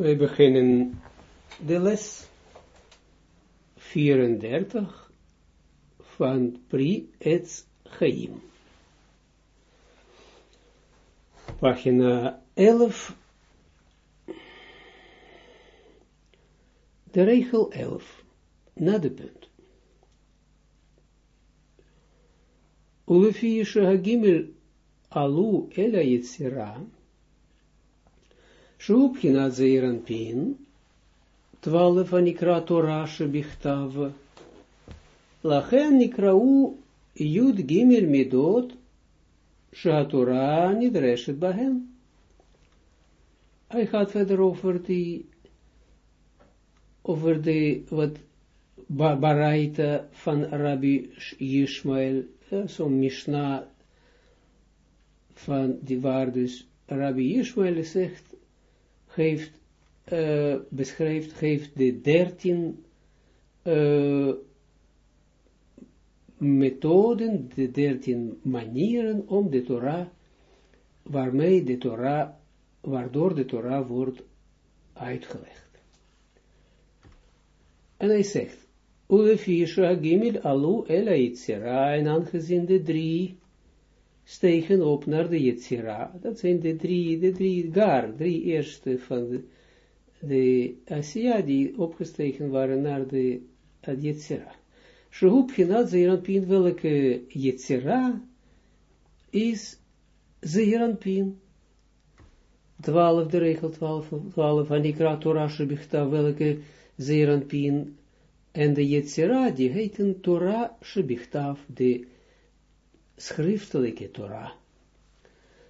We beginnen de les 34 van Pri Etz Chaim. Pagina 11, de regel 11, na de punt. Ulefi Shahagimel Alu Ela Yitzira, Shubhina Zeiran Pin, twaalf anikra Torah shebichtav, lachen Jud Gimel Midot, Shatorah nidreshet bahen. Hij gaat verder over die, over de, wat, baraita van Rabbi Yishmael, zo'n Mishnah van die waar dus Rabbi Yishmael zegt, geeft, uh, beschrijft, geeft de dertien uh, methoden, de dertien manieren om de Torah, waarmee de Torah, waardoor de Torah wordt uitgelegd. En hij zegt, Ulefisha gimil alu ela yitzira, en aangezien de drie stegen op naar de Yetzira. Dat zijn de drie, de drie gar, drie eerste van de, de die opgestegen waren naar de Yetzira. Shehu Pchinat Zeeranpin, welke Yetzira is Zeeranpin. Twaalf, de regel twaalf, twaalf, Anikra Torah Shebichta, welke Zeeranpin en de Yetzira, die heten Torah Shebichtav, de schriftelijke Torah.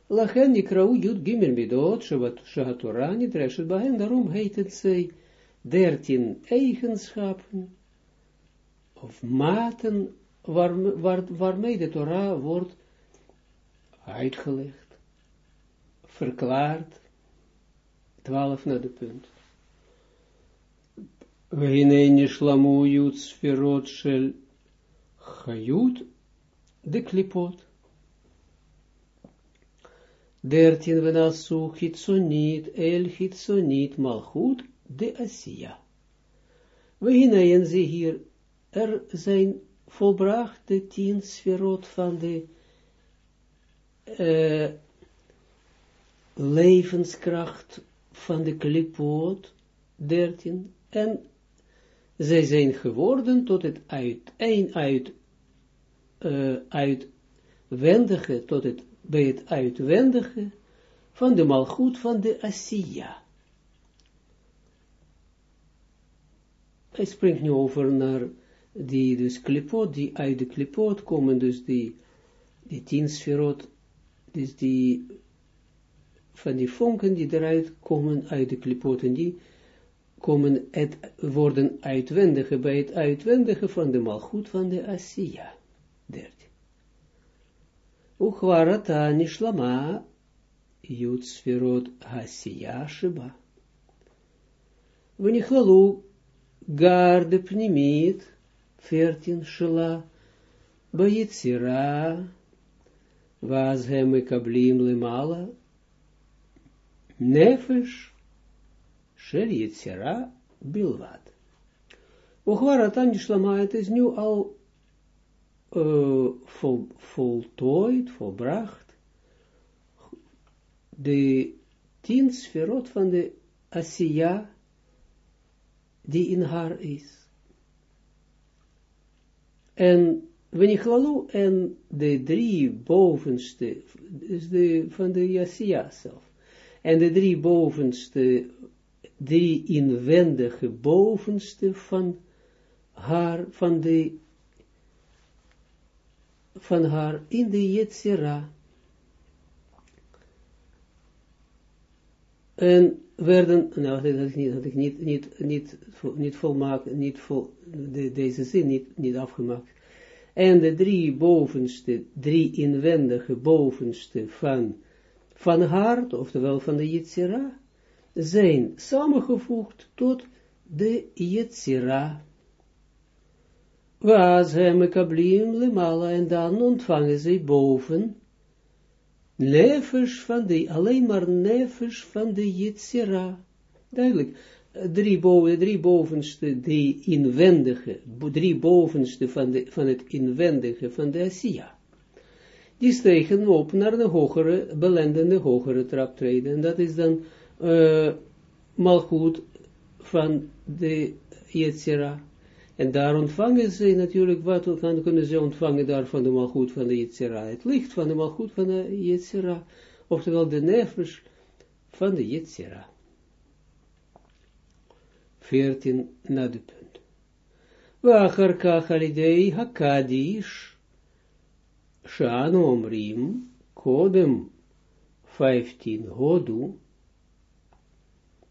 Lachen nikrau jud gimel midot, shehat Torah nidreshet bahen, daarom heet het zij dertien eigenschappen, of maten, waar, waar, waarmee de Torah wordt uitgelegd, verklaard, twaalf naar de punt. Nishlamu jud sferot shel chayut de klipot. Dertien venasu hitsonit, el hitsonit malchut, de Asiya. We hineien ze hier, er zijn volbracht de tien sferot van de uh, levenskracht van de klipot, dertien, en zij zijn geworden tot het uit, een uit uh, uitwendige, tot het, bij het uitwendige van de malgoed van de Asiya. Hij springt nu over naar die, dus klipot, die uit de klipot komen, dus die, die tien sferot, dus die, van die vonken die eruit komen uit de klipot, en die komen het, worden uitwendige, bij het uitwendige van de malgoed van de Asiya. 13. Uchwarata nishlama jut sferot hasiya shiba. Веніхлалу гарде пніміт, фертін шила, Bayitzira, was hem kablim lemala, nefesh, shel yitzira, bilvat. Uchwarata nishlama, het is nu al uh, vol, voltooid, volbracht, de tien sferot van de Asiya, die in haar is. En Wenichlalu en de drie bovenste, dus de, van de Asiya zelf, en de drie bovenste, drie inwendige bovenste van haar, van de van haar in de Yetzira. En werden, nou, dat ik niet, had ik niet, niet, niet, niet volmaakt, niet vol, de, deze zin niet, niet afgemaakt. En de drie bovenste, drie inwendige bovenste van, van hart, oftewel van de Yetzira, zijn samengevoegd tot de Yetzira. Was hem kablim lemala en dan ontvangen zij boven nefesh van de, alleen maar nefesh van de Yitzira. duidelijk. Drie, boven, drie bovenste, die inwendige, drie bovenste van, de, van het inwendige van de Asiya. Die stegen op naar de hogere, belendende hogere traptreden. En dat is dan uh, malgoed van de Yetzira. En daar ontvangen ze natuurlijk, wat kunnen ze ontvangen daar van de malgoed van de Yetzira? Het licht van de malgoed van de Yetzira. Oftewel de nefesh van de Yetzira. 14 na de punt. Wachar hakadish, shanu omrim, kodem 15 hodu,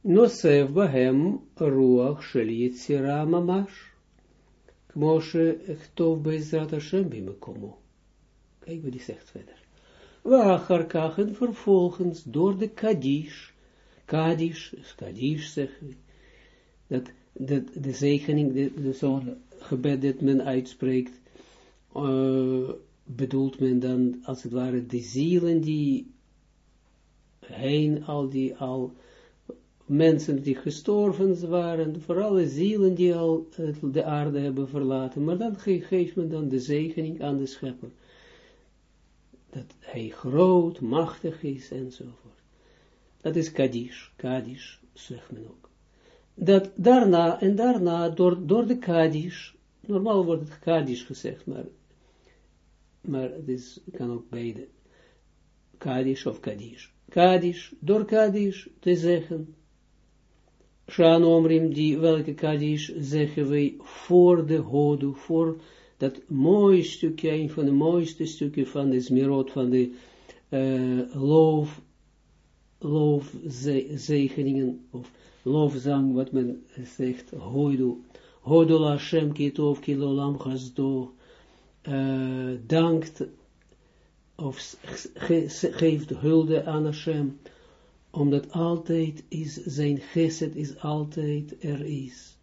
Nosef bahem ruach shel yitzira mamash. Kmoshe echtov bezrat Hashem bimekomo. Kijk wat hij zegt verder. Wacharkachen vervolgens door de Kadish. Kadish, Kadish zeggen we. Dat, dat de zegening, de, de zo'n gebed dat men uitspreekt, uh, bedoelt men dan als het ware de zielen die heen, al die al mensen die gestorven waren, voor alle zielen die al de aarde hebben verlaten, maar dan geeft men dan de zegening aan de schepper. Dat hij groot, machtig is, enzovoort. Dat is Kadish, Kadish, zegt men ook. Dat daarna, en daarna, door, door de Kadish, normaal wordt het Kadish gezegd, maar, maar het is, kan ook beide, Kadish of Kadish. Kadish, door Kadish te zeggen, Shan Omrim, die welke Kadish zeggen wij voor de Hodu, voor dat mooie stukje, een van de mooiste stukken van de Smirot, van de uh, loof, loofzegeningen, of loofzang, wat men zegt, Hodu, Hodu Hashem kitov kilolam chasdo, uh, dankt, of ge, geeft hulde aan Hashem, omdat altijd is, zijn geset is altijd er is.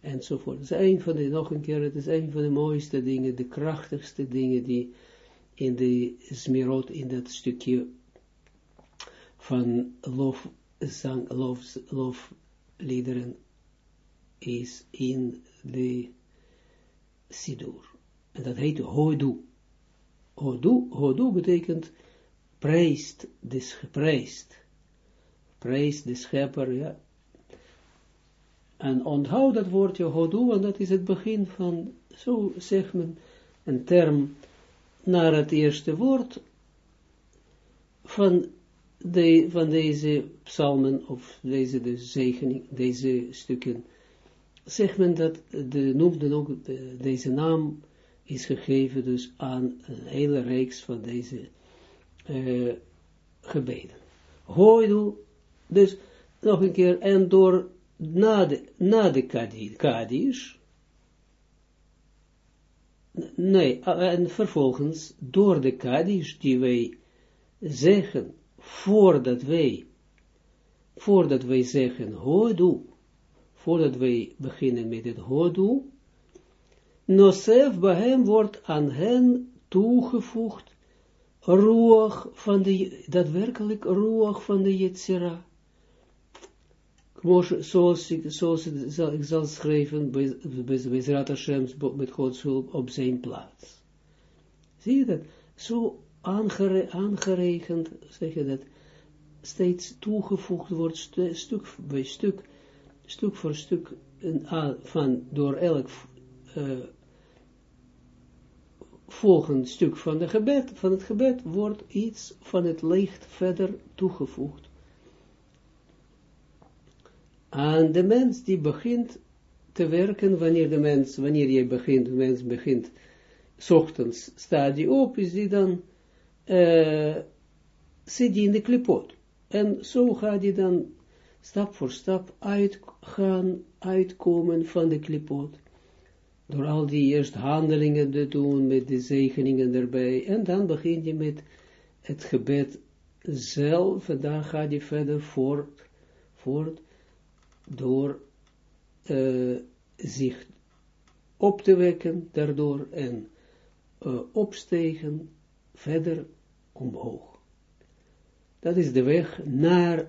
Enzovoort. Het is een van de, nog een keer, het is een van de mooiste dingen, de krachtigste dingen die in de smirot, in dat stukje van lof, zang, lof, lofliederen is in de Sidur. En dat heet Hodu. Hodu, Hodu betekent prijst, dus geprijsd prijs de schepper, ja. En onthoud dat woordje hodu, want dat is het begin van, zo zegt men, een term naar het eerste woord van, de, van deze psalmen, of deze de zegening, deze stukken, zegt men dat, de, noemt dan ook, deze naam is gegeven dus aan een hele reeks van deze uh, gebeden. Hoidu dus nog een keer, en door na de, na Kadish, nee, en vervolgens door de Kadish die wij zeggen, voordat wij, voordat wij zeggen Hodu, voordat wij beginnen met het Hodu, Nosef Bahem wordt aan hen toegevoegd, roog van de, daadwerkelijk roog van de Yetzirah zoals ik, zoals ik zal schrijven bij, bij Zrat Hashem met Gods hulp op zijn plaats. Zie je dat? Zo aangere, aangerekend, zeg je dat, steeds toegevoegd wordt, stuk bij stuk, stuk voor stuk, een, van, door elk uh, volgend stuk van, de van het gebed wordt iets van het licht verder toegevoegd aan de mens die begint te werken, wanneer de mens, wanneer je begint, de mens begint, s ochtends staat die op, is die dan, uh, zit die in de klipot. En zo gaat die dan stap voor stap uitgaan, uitkomen van de klipot. Door al die eerst handelingen te doen, met de zegeningen erbij. En dan begin je met het gebed zelf, en dan gaat je verder voort, voort door uh, zich op te wekken daardoor en uh, opstegen verder omhoog. Dat is de weg naar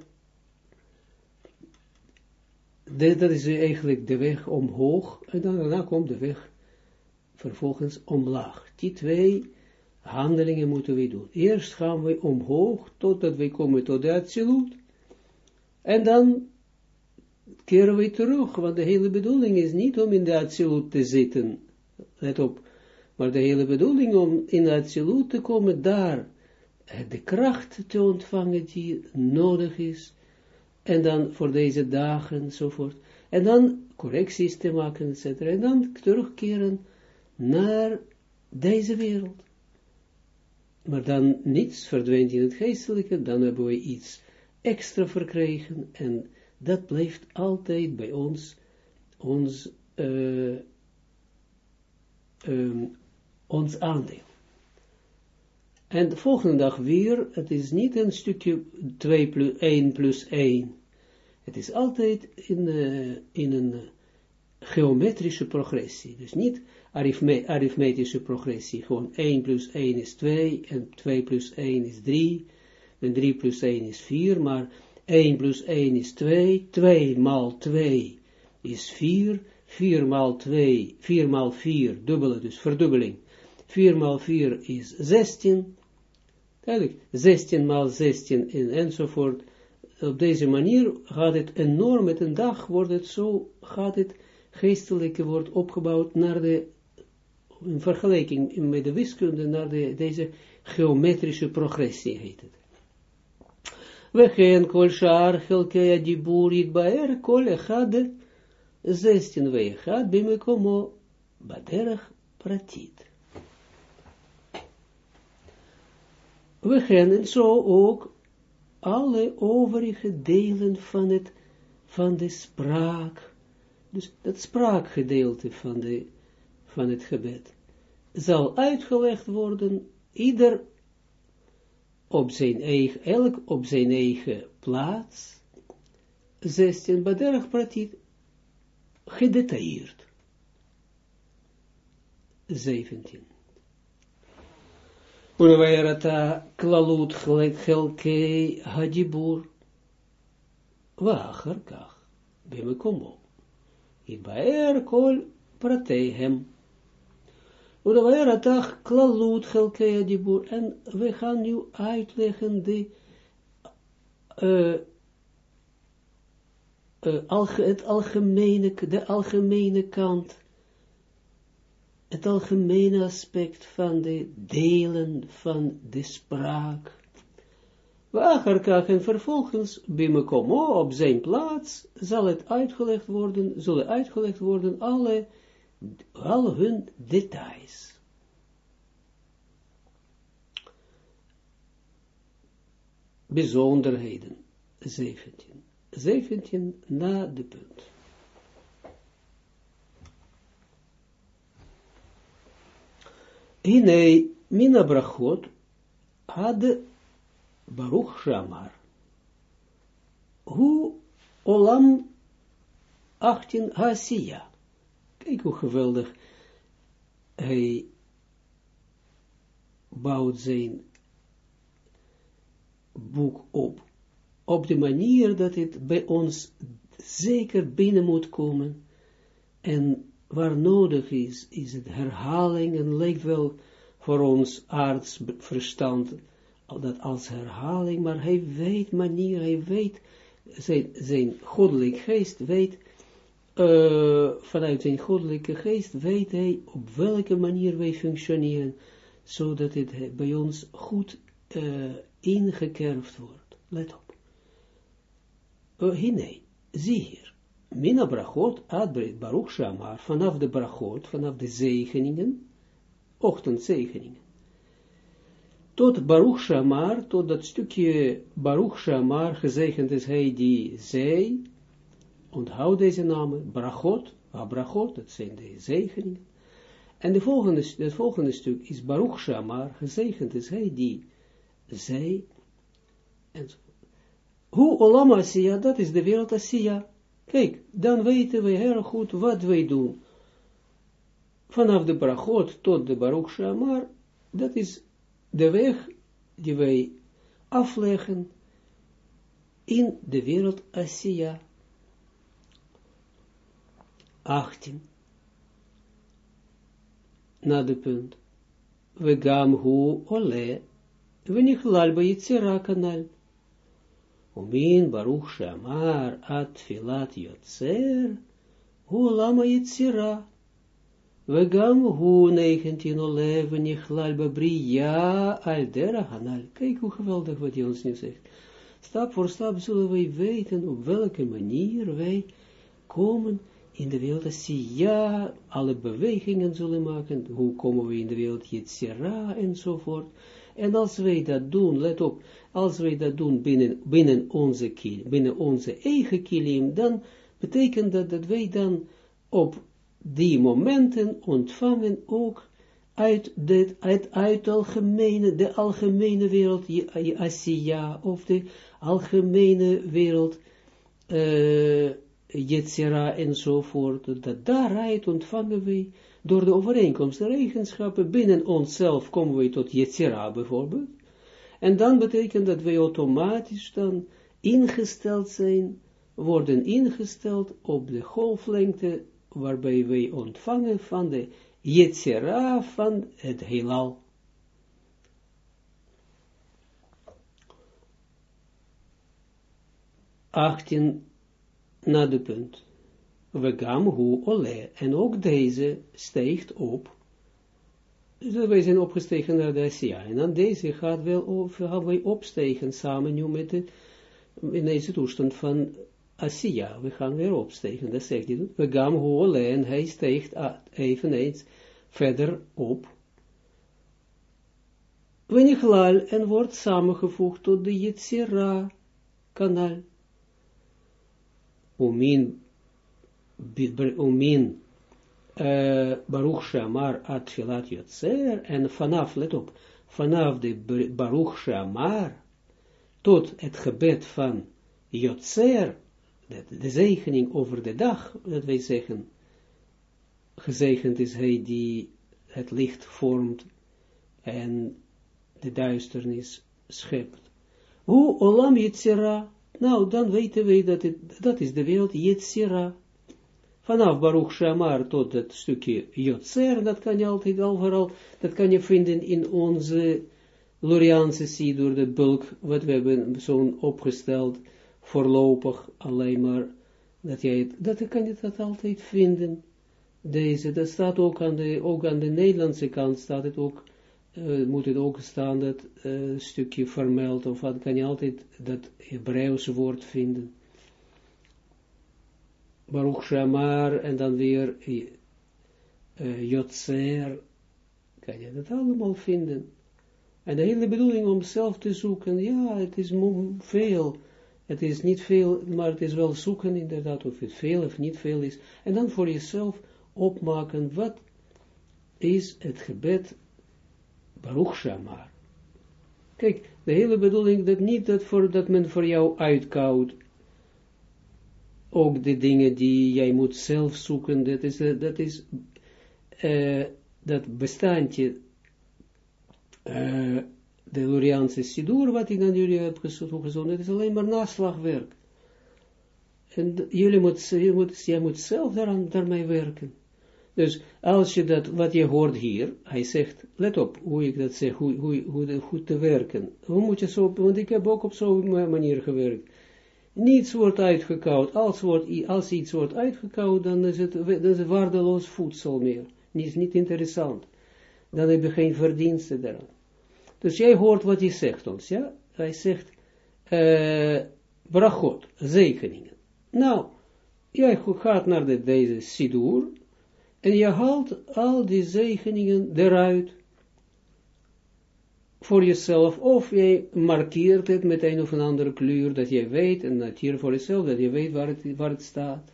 dat is eigenlijk de weg omhoog, en dan, daarna komt de weg vervolgens omlaag. Die twee handelingen moeten we doen. Eerst gaan we omhoog, totdat we komen tot de absolute, en dan keren we terug, want de hele bedoeling is niet om in de absolute te zitten, let op, maar de hele bedoeling om in de absolute te komen, daar de kracht te ontvangen die nodig is, en dan voor deze dagen enzovoort, en dan correcties te maken, etc. En dan terugkeren naar deze wereld. Maar dan niets verdwijnt in het geestelijke, dan hebben we iets extra verkregen, en dat blijft altijd bij ons, ons, uh, um, ons aandeel. En de volgende dag weer, het is niet een stukje 2 plus 1 plus 1. Het is altijd in, uh, in een geometrische progressie. Dus niet arithme arithmetische progressie. Gewoon 1 plus 1 is 2 en 2 plus 1 is 3 en 3 plus 1 is 4. Maar 1 plus 1 is 2. 2 maal 2 is 4. 4 maal 2, 4 maal 4, dubbele, dus verdubbeling. 4 maal 4 is 16. Duidelijk, 16 maal 16 en enzovoort. Op deze manier gaat het enorm, met een dag wordt het zo, gaat het geestelijke wordt opgebouwd naar de, in vergelijking met de wiskunde, naar de, deze geometrische progressie heet het. We gaan kol shaar chelkei adibur yitbaer kol echad 16 we echad bimekomo baderach pratit. We gaan en zo ook alle overige delen van het, van de spraak, dus dat spraakgedeelte van, de, van het gebed, zal uitgelegd worden, ieder op zijn eigen, elk op zijn eigen plaats, 16, baderach pratit, gedetailleerd. 17. Unweerata klalut chelkei hadibur, ואחר כך, במקומו, יתבאר כל פרטיהם. Klalut hadibur, en we gaan nu uitleggen de uh, alge, het algemene, de algemene kant het algemene aspect van de delen van de spraak. Wacherkach en vervolgens, bimekomo, op zijn plaats, zal het uitgelegd worden, zullen uitgelegd worden alle, al hun details. Bijzonderheden, 17. 17 na de punt. Hine mina brachot had Baruch Shamar. Hoe olam 18 Hasiya. Kijk hoe geweldig hij bouwt zijn boek op. Op de manier dat het bij ons zeker binnen moet komen. En waar nodig is, is het herhaling en lijkt wel voor ons aardsverstand dat als herhaling, maar hij weet manier, hij weet, zijn, zijn goddelijk geest weet, uh, vanuit zijn goddelijke geest weet hij op welke manier wij functioneren, zodat het bij ons goed uh, ingekerfd wordt. Let op. Uh, nee, zie hier. Mina brachot, adbreed Baruch Shamar, vanaf de brachot, vanaf de zegeningen, ochtendzegeningen. Tot Baruch Shamar, tot dat stukje Baruch Shamar, gezegend is hij die zei, onthoud deze namen, brachot, abrachot, dat zijn de zegeningen. En de volgende, het volgende stuk is Baruch Shamar, gezegend is hij die zei, enzovoort. Hoe Olam Asiya, dat is de wereld Asiya, Kijk, dan weten we heel goed wat wij doen. Vanaf de brachot tot de Baruch Shamar, dat is de weg die wij afleggen in de wereld Asiya. 18. Na de punt. We gam hu ole, we nichlal ba yitzira kanal. Umin baruch shamar at filat yotzer, hu lama yitzira. We gam hu 19 ole, we nichlal ba bria al dera kanal. Kijk hoe geweldig wat hij ons nu zegt. Stap voor stap zullen wij weten op welke manier wij komen in de wereld ja, alle bewegingen zullen maken, hoe komen we in de wereld Yetzira enzovoort. En als wij dat doen, let op, als wij dat doen binnen, binnen, onze, kilim, binnen onze eigen kilim, dan betekent dat dat wij dan op die momenten ontvangen ook uit, dit, uit, uit algemene, de algemene wereld, Asiya, of de algemene wereld, uh, Yetzira enzovoort, dat daaruit ontvangen we door de overeenkomst eigenschappen binnen onszelf komen we tot Yetzira bijvoorbeeld. En dan betekent dat wij automatisch dan ingesteld zijn, worden ingesteld op de golflengte waarbij wij ontvangen van de Yetzira van het heelal. Achttien na de punt. We gam hu ole, en ook deze steegt op. Dus wij zijn opgestegen naar de Asia, en dan deze gaat wel, of gaan wij opstegen samen nu met de, in deze toestand van Asia, we gaan weer opstegen, dat zegt hij, we gam hu ole, en hij steegt eveneens verder op. Wenighlal, en wordt samengevoegd tot de Yetzira kanaal umin, umin Baruch Shamar at Filat Yotzer, en vanaf, let op, vanaf de Baruch Shamar, tot het gebed van Yotzer, de, zegening over de dag, dat wij zeggen, gezegend is hij die het licht vormt en de duisternis schept. Hoe olam Yitzira, nou, dan weten wij dat dat is de wereld Yetzira. Vanaf Baruch Shamar tot het stukje Yotzer, dat kan je altijd overal, dat kan je vinden in onze Loriaanse Sidur, de bulk, wat we hebben zo'n opgesteld, voorlopig alleen maar, dat, jij dat kan je dat altijd vinden. Deze, dat staat ook aan de, ook aan de Nederlandse kant, staat het ook uh, moet het ook staan dat uh, stukje vermeld, of wat kan je altijd dat Hebreeuwse woord vinden. Baruch Shamar, en dan weer uh, Yotzer, kan je dat allemaal vinden. En de hele bedoeling om zelf te zoeken, ja, het is veel, het is niet veel, maar het is wel zoeken inderdaad, of het veel of niet veel is. En dan voor jezelf opmaken, wat is het gebed Baruch Shamar. Kijk, de hele bedoeling dat niet dat, voor, dat men voor jou uitkoudt. Ook de dingen die jij moet zelf zoeken, dat is, uh, dat is uh, dat bestandje, uh, de Luriaanse Sidur, wat ik aan jullie heb gezonden, dat is alleen maar naslagwerk. En jullie moet, moet, jij moet zelf daaraan, daarmee werken. Dus als je dat, wat je hoort hier, hij zegt, let op hoe ik dat zeg, hoe, hoe, hoe goed te werken. Hoe moet je zo, want ik heb ook op zo'n manier gewerkt. Niets wordt uitgekoud. Als, wordt, als iets wordt uitgekoud, dan is het, is het waardeloos voedsel meer. Niet, niet interessant. Dan heb je geen verdiensten daaraan. Dus jij hoort wat hij zegt ons, ja? Hij zegt, uh, brachot, zegeningen. Nou, jij gaat naar de, deze sidur, en je haalt al die zegeningen eruit. Voor jezelf, of je markeert het met een of een andere kleur, dat je weet, en dat hier voor jezelf, dat je weet waar het, waar het staat.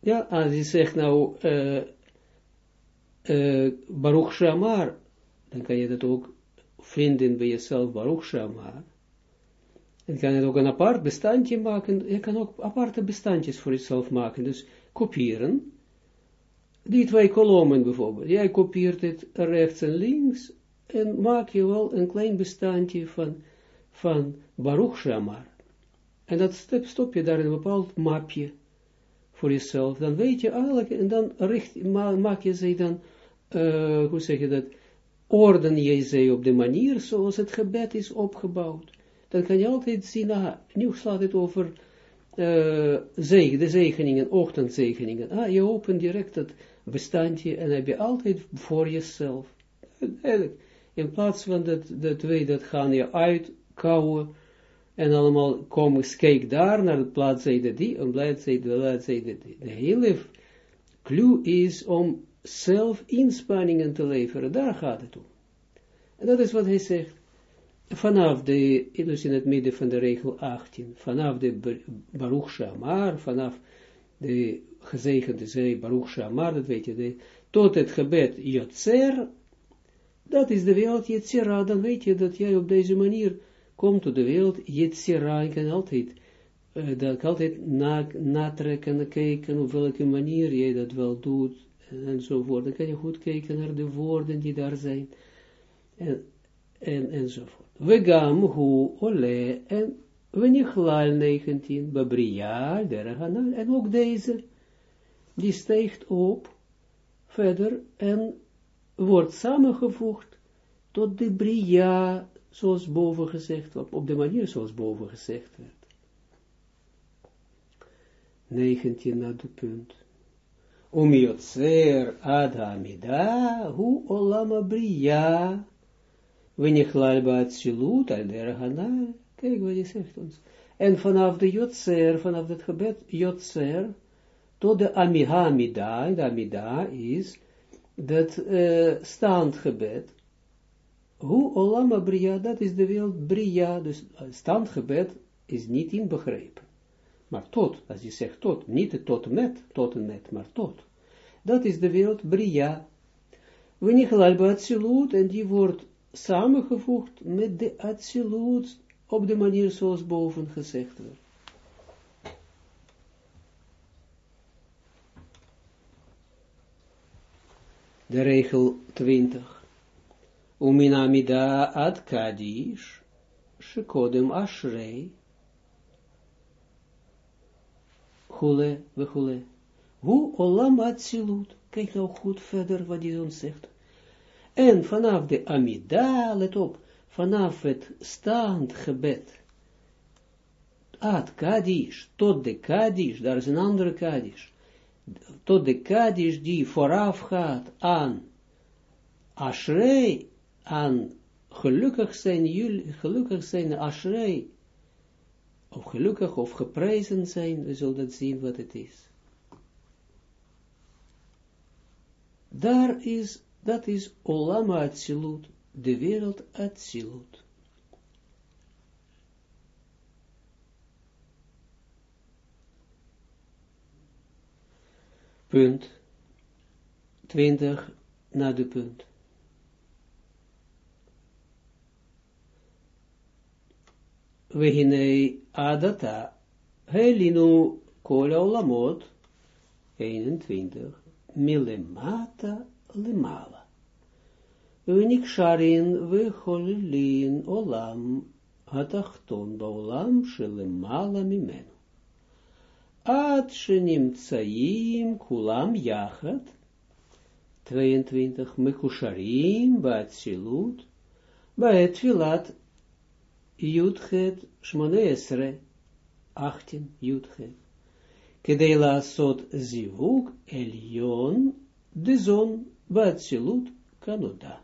Ja, als je zegt nou, uh, uh, Baruch Shamar, dan kan je dat ook vinden bij jezelf, Baruch Shamar. En kan je ook een apart bestandje maken, je kan ook aparte bestandjes voor jezelf maken, dus kopiëren. Die twee kolommen bijvoorbeeld. Jij kopieert het rechts en links en maak je wel een klein bestandje van, van Baruch Shamar. En dat stop je daar in een bepaald mapje voor jezelf, dan weet je eigenlijk, en dan richt, maak je ze dan, uh, hoe zeg je dat, orden je ze op de manier zoals het gebed is opgebouwd. Dan kan je altijd zien, ah, nu slaat het over uh, zeg, de zegeningen, ochtendzegeningen. Ah, je opent direct het bestandje en heb je altijd voor jezelf. In plaats van dat, dat wij dat gaan je uitkouwen en allemaal kom, kijk daar naar de bladzijde die, en bladzijde, bladzijde die. De hele clue is om zelf inspanningen te leveren, daar gaat het om. En dat is wat hij zegt. Vanaf de, dus in het midden van de regel 18, vanaf de Baruch Shamar, vanaf de gezegende zee Baruch Shamar, dat weet je, de, tot het gebed Yotzer, dat is de wereld Yetzira, dan weet je dat jij op deze manier komt tot de wereld Yetzira, ik kan altijd, uh, dat altijd na, natrekken, kijken op welke manier jij dat wel doet, enzovoort. Dan kan je goed kijken naar de woorden die daar zijn, en, en, enzovoort. Vegam hu ole, en wenichlal 19, babria, derhanal, en ook deze, die stijgt op, verder, en wordt samengevoegd tot de bria, zoals boven gezegd, op, op de manier zoals boven gezegd werd. 19 naar de punt. Om Yotzer Adamida, hu olama bria, wenichlal ba'atzilut al derhanal. Kijk wat hij zegt ons. En vanaf de Yotzer, vanaf het gebed Yotzer, tot de Amihamida, de Amida is dat uh, standgebed, hoe Olama Bria, dat is de wereld Bria, dus standgebed is niet inbegrepen. Maar tot, als je zegt tot, niet tot met, tot en met, maar tot. Dat is de wereld Bria. We gelijk Atsilut, en die wordt samengevoegd met de Atsilut, op de manier zoals boven gezegd werd. de regel 20. Uminamida ad kadish, shekodem ashrei, hule, we hule. Hoe olam atzilut. Kijk nou goed verder wat hij ons zegt. En vanaf de amida, let op, vanaf het staand gebed, ad kadish, tot de kadish, daar is een andere kadish, tot de Kaddish die vooraf gaat aan Ashrei, aan gelukkig zijn jullie, gelukkig zijn Ashrei, of gelukkig of geprezen zijn, we zullen zien wat het is. Daar is, dat is Olama Atsilut, de wereld Atsilut. punt 20 na de punt. Vehinei adata helinu kol olamot 21 milemata lemala. Uniksharin vecholilin olam hatachton baolam shelemala mimenu. Ad shenim tsaim kulam yachat, 22, mekusharim, baatzilut, baet filat, jutchet, shmoneesre, 18, jutchet. Kedela sot zivuk, elion, de zon, baatzilut, kanoda.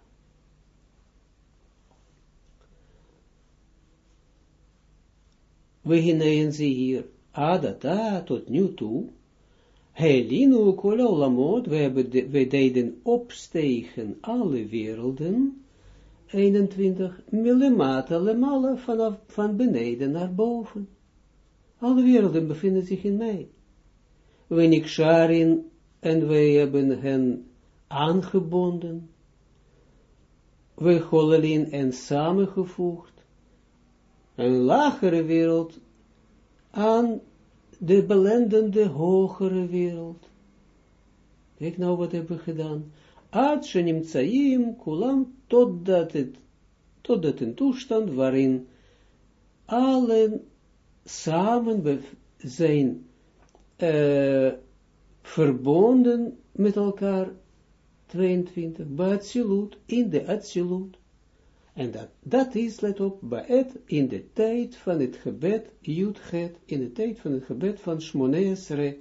We ze hier adata tot nu toe, Helinu kola olamot, we deden opstegen alle werelden, 21, millimata lemala, vanaf, van beneden naar boven. Alle werelden bevinden zich in mij. We niksharin, en wij hebben hen aangebonden, we holelin en samengevoegd, een lagere wereld aan de belendende hogere wereld. Kijk nou wat hebben we gedaan. Tsaim kulam totdat het, totdat een toestand waarin allen samen zijn uh, verbonden met elkaar, 22, Batsilut, in de Atsilut. En dat, dat is, let op, Baet, in de tijd van het gebed, Judget, in de tijd van het gebed van Shmoneesre.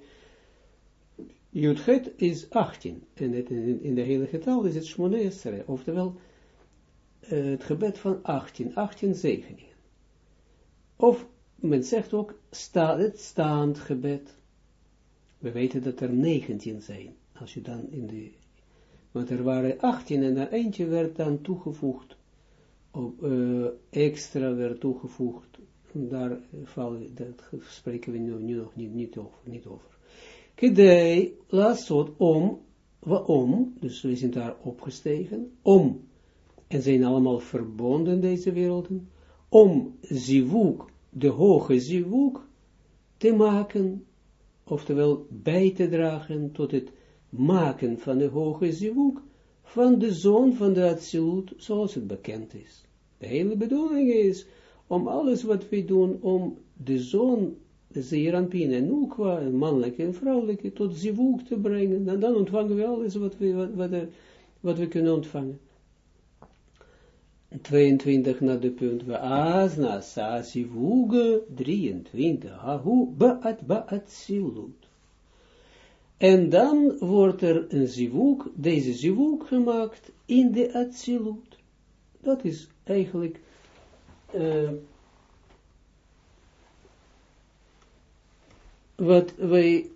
Judget is 18, en in, in de hele getal is het Shmoneesre, oftewel uh, het gebed van 18, 18 zegeningen. Of men zegt ook, sta, het staand gebed. We weten dat er 19 zijn, als je dan in de, want er waren 18 en er eentje werd dan toegevoegd op, uh, extra werd toegevoegd. Daar dat spreken we nu, nog niet, niet over. Niet over. Kedei, laatst om, waarom, dus we zijn daar opgestegen, om, en zijn allemaal verbonden deze werelden, om zivuk, de hoge zivuk, te maken, oftewel bij te dragen tot het maken van de hoge zivuk, van de zoon van de Atsilut, zoals het bekend is. De hele bedoeling is om alles wat we doen, om de zoon, de Zeeranpien en Nukwa, een mannelijke en vrouwelijke, tot zivuk te brengen. En dan ontvangen we alles wat we, wat, wat, wat we kunnen ontvangen. 22 naar de punt, we asna sa zivuge, 23, ahu ba'at ba'at silut. En dan wordt er een zivuk, deze zivuk gemaakt in de atsilut. Dat is eigenlijk uh, wat wij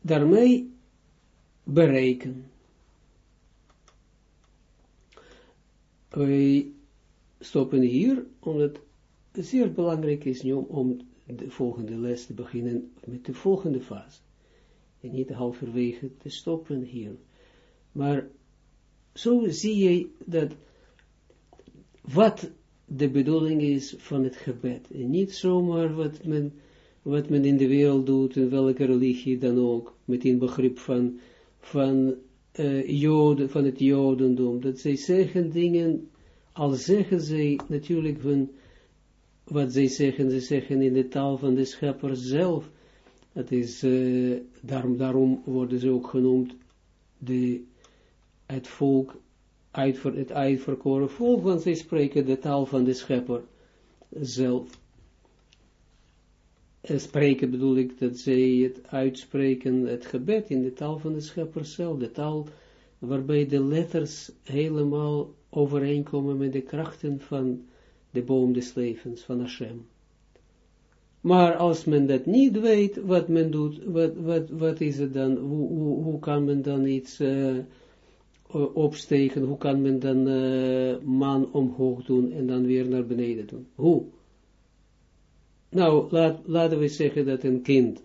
daarmee bereiken. Wij stoppen hier, omdat het zeer belangrijk is nu om de volgende les te beginnen met de volgende fase. En niet halverwege te stoppen hier. Maar zo zie je dat wat de bedoeling is van het gebed. En niet zomaar wat men, wat men in de wereld doet, in welke religie dan ook, met een begrip van, van, uh, joden, van het jodendom. Dat zij zeggen dingen, al zeggen zij natuurlijk van, wat zij zeggen, ze zeggen in de taal van de schepper zelf. Dat is, uh, daarom, daarom worden ze ook genoemd de, het volk uit, het uitverkoren volk, want zij spreken de taal van de schepper zelf. En spreken bedoel ik dat zij het uitspreken, het gebed in de taal van de schepper zelf, de taal waarbij de letters helemaal overeenkomen met de krachten van de boom des levens, van Hashem. Maar als men dat niet weet, wat men doet, wat, wat, wat is het dan, hoe, hoe, hoe kan men dan iets... Uh, opstegen, hoe kan men dan uh, man omhoog doen en dan weer naar beneden doen? Hoe? Nou, laten we zeggen dat een kind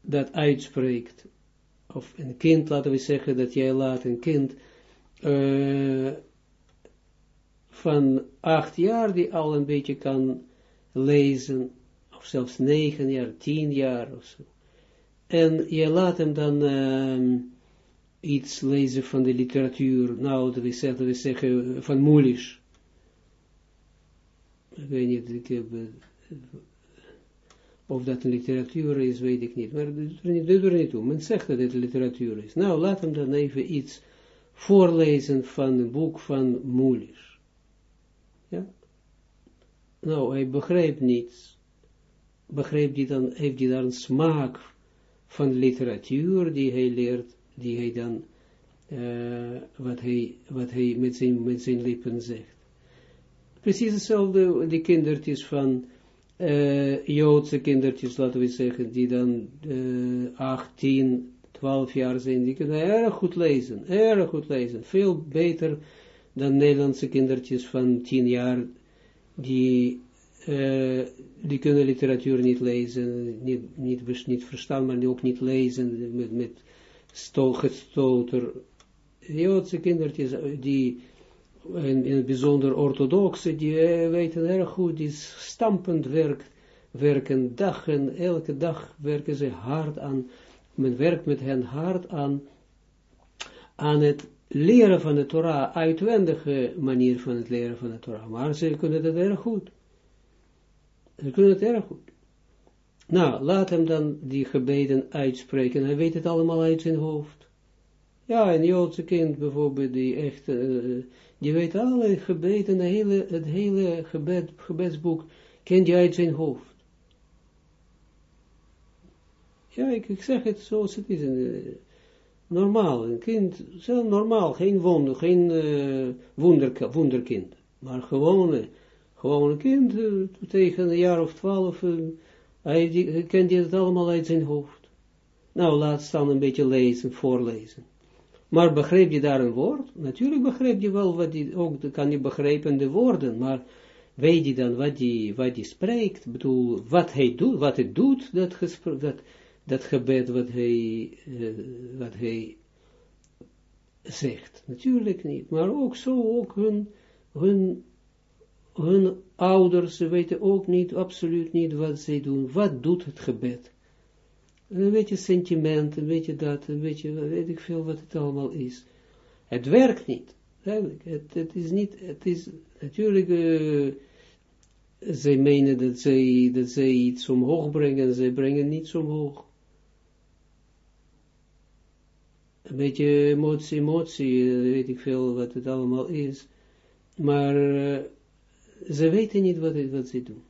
dat uitspreekt, of een kind, laten we zeggen dat jij laat een kind uh, van acht jaar die al een beetje kan lezen, zelfs negen jaar, tien jaar of zo. En je laat hem dan uh, iets lezen van de literatuur, nou, dat we zeggen, zeggen van Moelisch. Ik weet niet, ik heb, of dat een literatuur is, weet ik niet, maar dat doet er niet toe. Men zegt dat het literatuur is. Nou, laat hem dan even iets voorlezen van een boek van Moelisch. Ja? Nou, hij begrijpt niets. Begrijpt hij dan, heeft hij dan smaak van literatuur die hij leert die hij dan, uh, wat, hij, wat hij met zijn, met zijn lippen zegt. Precies hetzelfde, die kindertjes van uh, Joodse kindertjes, laten we zeggen, die dan uh, 18, 12 jaar zijn, die kunnen erg goed lezen, erg goed lezen, veel beter dan Nederlandse kindertjes van 10 jaar, die, uh, die kunnen literatuur niet lezen, niet, niet, niet verstaan, maar ook niet lezen, met, met Joodse kindertjes, die in, in het bijzonder orthodoxe, die eh, weten erg goed, die stampend werk, werken dag en elke dag werken ze hard aan, men werkt met hen hard aan, aan het leren van de Torah, uitwendige manier van het leren van de Torah, maar ze kunnen het erg goed. Ze kunnen het erg goed. Nou, laat hem dan die gebeden uitspreken. Hij weet het allemaal uit zijn hoofd. Ja, een Joodse kind bijvoorbeeld, die echt, uh, die weet alle gebeden, het hele, het hele gebed, gebedsboek, kent hij uit zijn hoofd. Ja, ik, zeg het zoals het is. Uh, normaal, een kind, zo normaal, geen wonder, geen uh, wonder, wonderkind. Maar gewoon, gewoon een kind tegen een jaar of twaalf hij die, kent het allemaal uit zijn hoofd. Nou, laat staan een beetje lezen, voorlezen. Maar begreep je daar een woord? Natuurlijk begreep je wel wat die, ook kan je begrijpen de woorden, maar weet je dan wat die, wat die spreekt? Bedoel, wat hij doet, wat hij doet, dat, dat, dat gebed wat hij, uh, wat hij zegt. Natuurlijk niet, maar ook zo, ook hun, hun hun ouders weten ook niet, absoluut niet wat zij doen. Wat doet het gebed? Een beetje sentiment, een beetje dat, een beetje, weet ik veel wat het allemaal is. Het werkt niet. Eigenlijk, het, het is niet, het is natuurlijk, uh, zij menen dat zij, dat iets omhoog brengen, zij brengen niets omhoog. Een beetje emotie, emotie, weet ik veel wat het allemaal is. Maar, uh, ze weten niet wat, wat ze doen.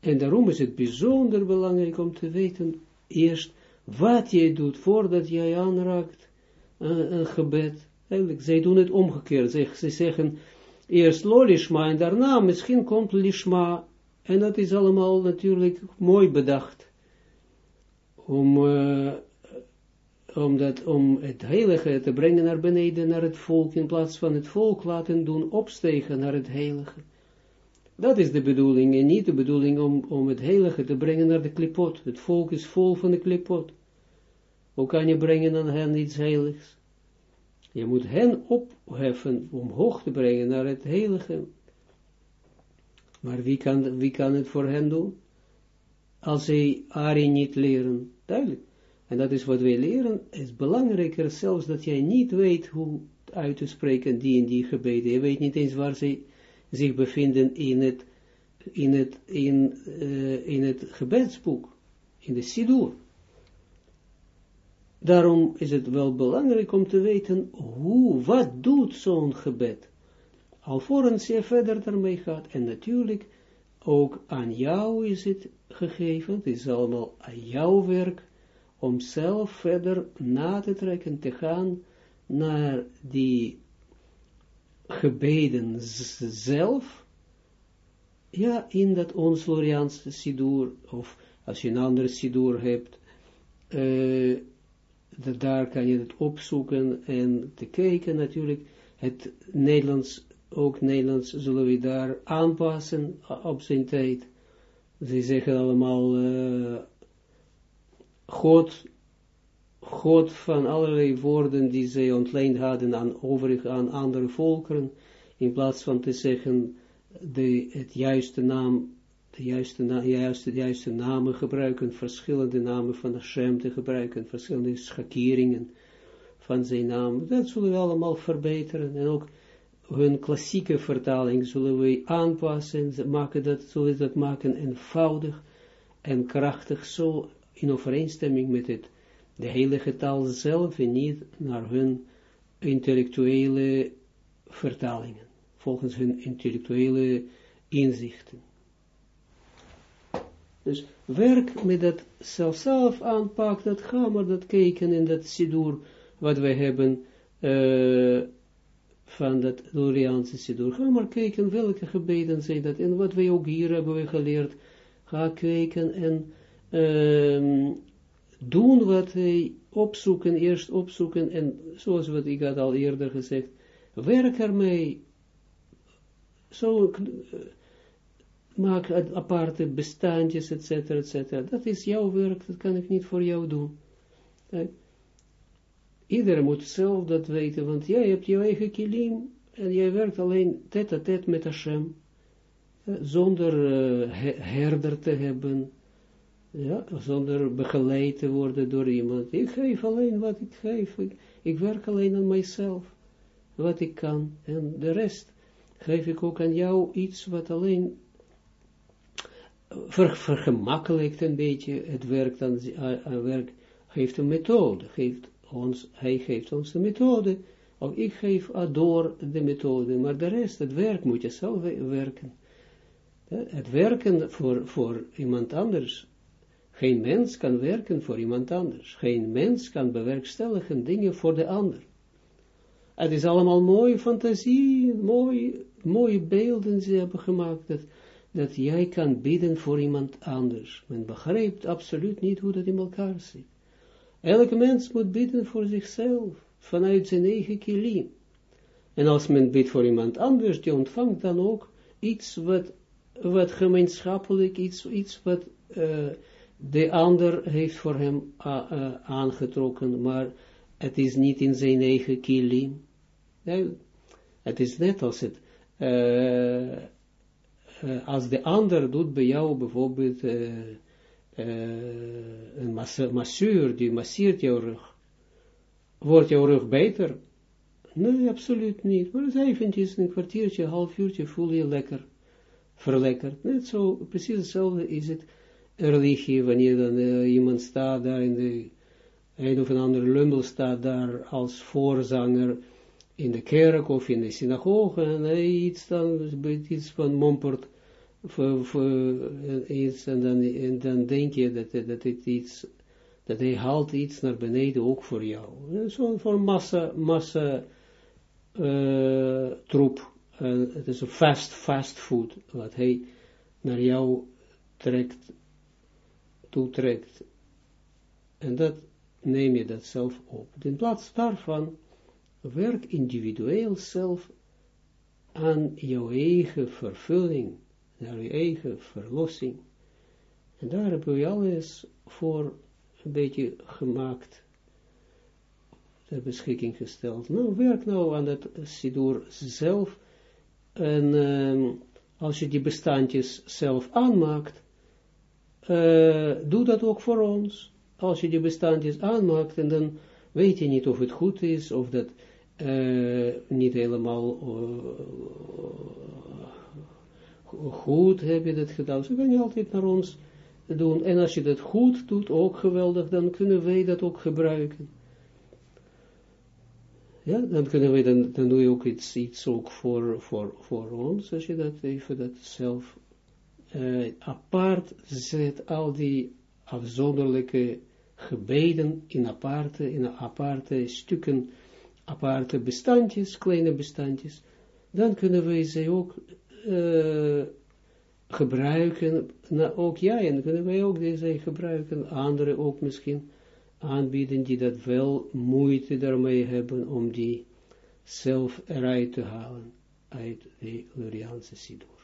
En daarom is het bijzonder belangrijk om te weten eerst wat jij doet voordat jij aanraakt een, een gebed. Eigenlijk, zij doen het omgekeerd. Ze, ze zeggen eerst lolishma en daarna misschien komt lishma. En dat is allemaal natuurlijk mooi bedacht. Om uh, om, dat, om het heilige te brengen naar beneden, naar het volk, in plaats van het volk laten doen opstegen naar het heilige. Dat is de bedoeling, en niet de bedoeling om, om het heilige te brengen naar de klipot. Het volk is vol van de klipot. Hoe kan je brengen aan hen iets heiligs? Je moet hen opheffen, omhoog te brengen naar het heilige. Maar wie kan, wie kan het voor hen doen? Als zij Ari niet leren, duidelijk. En dat is wat wij leren, is belangrijker zelfs dat jij niet weet hoe uit te spreken die en die gebeden. Je weet niet eens waar ze zich bevinden in het, in het, in, uh, in het gebedsboek, in de Sidur. Daarom is het wel belangrijk om te weten hoe, wat doet zo'n gebed. Alvorens je verder daarmee gaat. En natuurlijk ook aan jou is het gegeven. Het is allemaal aan jouw werk om zelf verder na te trekken, te gaan naar die gebeden zelf, ja, in dat ons Loriaanse Sidur, of als je een andere Sidur hebt, uh, daar kan je het opzoeken en te kijken natuurlijk, het Nederlands, ook Nederlands zullen we daar aanpassen op zijn tijd. Ze zeggen allemaal, uh, God, God van allerlei woorden die zij ontleend hadden aan overige, aan andere volkeren, in plaats van te zeggen de, het juiste naam, de juiste, na, juiste, juiste namen gebruiken, verschillende namen van Hashem te gebruiken, verschillende schakeringen van zijn naam, dat zullen we allemaal verbeteren, en ook hun klassieke vertaling zullen we aanpassen, maken dat, zullen dat maken eenvoudig en krachtig, zo in overeenstemming met het, de heilige taal zelf en niet naar hun intellectuele vertalingen, volgens hun intellectuele inzichten. Dus werk met dat zelf aanpak, dat gaan maar dat kijken in dat sidur, wat wij hebben uh, van dat Loriaanse sidur. Ga maar kijken welke gebeden zijn dat, en wat wij ook hier hebben we geleerd. Ga kijken en um, doen wat hij opzoeken, eerst opzoeken, en zoals wat ik had al eerder gezegd, werk ermee, zo, uh, maak aparte bestandjes, etc., etc. Dat is jouw werk, dat kan ik niet voor jou doen. Iedereen moet zelf dat weten, want jij hebt jouw eigen kilim, en jij werkt alleen tet-a-tet met Hashem, zonder uh, herder te hebben, ja, zonder begeleid te worden door iemand. Ik geef alleen wat ik geef. Ik, werk alleen aan mijzelf. Wat ik kan. En de rest geef ik ook aan jou iets wat alleen ver, vergemakkelijkt een beetje het werk, dan, uh, werk geeft een methode, geeft ons, hij geeft ons een methode, of ik geef door de methode, maar de rest, het werk moet je zelf werken. Het werken voor, voor iemand anders, geen mens kan werken voor iemand anders, geen mens kan bewerkstelligen dingen voor de ander. Het is allemaal mooie fantasie, mooie, mooie beelden ze hebben gemaakt, dat, dat jij kan bidden voor iemand anders. Men begrijpt absoluut niet hoe dat in elkaar zit. Elke mens moet bidden voor zichzelf, vanuit zijn eigen kilim. En als men bidt voor iemand anders, die ontvangt dan ook iets wat, wat gemeenschappelijk, iets, iets wat uh, de ander heeft voor hem uh, uh, aangetrokken, maar het is niet in zijn eigen kilim. Het is net als het, als de ander doet bij jou bijvoorbeeld een masseur, die masseert jouw rug, wordt jouw rug beter? Nee, absoluut niet. Maar eventjes, een kwartiertje, een half uurtje voel je lekker, verlekkerd. Net zo, precies hetzelfde is het religie, wanneer dan uh, iemand staat daar in de, een of andere lummel staat daar als voorzanger in de kerk of in de synagoge en hij iets dan, iets van mompert, voor, voor iets, en dan, en dan denk je dat, dat het iets, dat hij haalt iets naar beneden ook voor jou. Zo'n voor massa, massa uh, troep. Het is een fast, fast food, wat hij naar jou trekt, toetrekt. En dat neem je dat zelf op. In plaats daarvan werk individueel zelf aan jouw eigen vervulling naar je eigen verlossing. En daar hebben we alles voor een beetje gemaakt, ter beschikking gesteld. Nou, werk nou aan dat sidur zelf, en uh, als je die bestandjes zelf aanmaakt, uh, doe dat ook voor ons. Als je die bestandjes aanmaakt, en dan weet je niet of het goed is, of dat uh, niet helemaal uh, goed heb je dat gedaan. Zo kan je altijd naar ons doen. En als je dat goed doet, ook geweldig, dan kunnen wij dat ook gebruiken. Ja, dan kunnen wij, dan, dan doe je ook iets, iets ook voor, voor, voor ons, als je dat even dat zelf uh, apart zet, al die afzonderlijke gebeden in aparte, in aparte stukken, aparte bestandjes, kleine bestandjes, dan kunnen wij ze ook uh, gebruiken, ook jij, en kunnen wij ook deze gebruiken, anderen ook misschien aanbieden die dat wel moeite daarmee hebben om die zelf eruit te halen uit de Luriaanse Sidur.